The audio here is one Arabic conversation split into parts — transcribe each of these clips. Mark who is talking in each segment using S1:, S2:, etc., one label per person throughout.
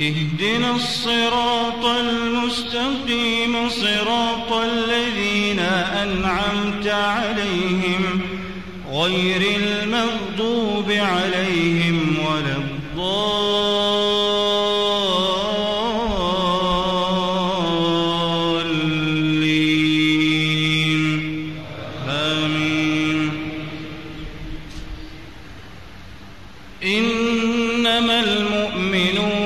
S1: اهدنا الصراط المستقيم صراط الذين أنعمت عليهم غير المغضوب عليهم ولا الضالين. آمين. إنما المؤمنون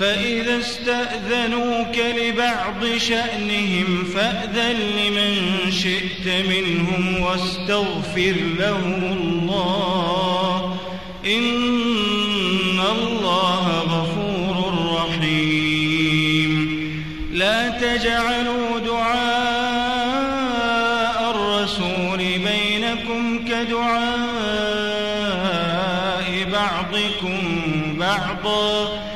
S1: فإذا استأذنوك لبعض شأنهم فأذن لمن شئت منهم واستغفر لهم الله. إن الله غفور رحيم. لا تجعلوا دعاء الرسول بينكم كدعاء بعضكم بعضا.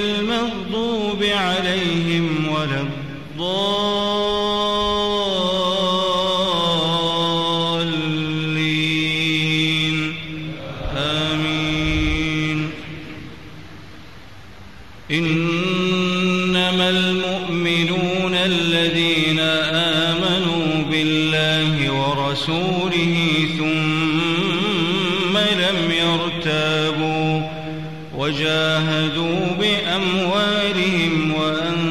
S1: ولا الضالين. آمين. إنما المؤمنون الذين آمنوا بالله ورسوله ثم لم يرتابوا وجاهدوا بأموالهم وأنفسهم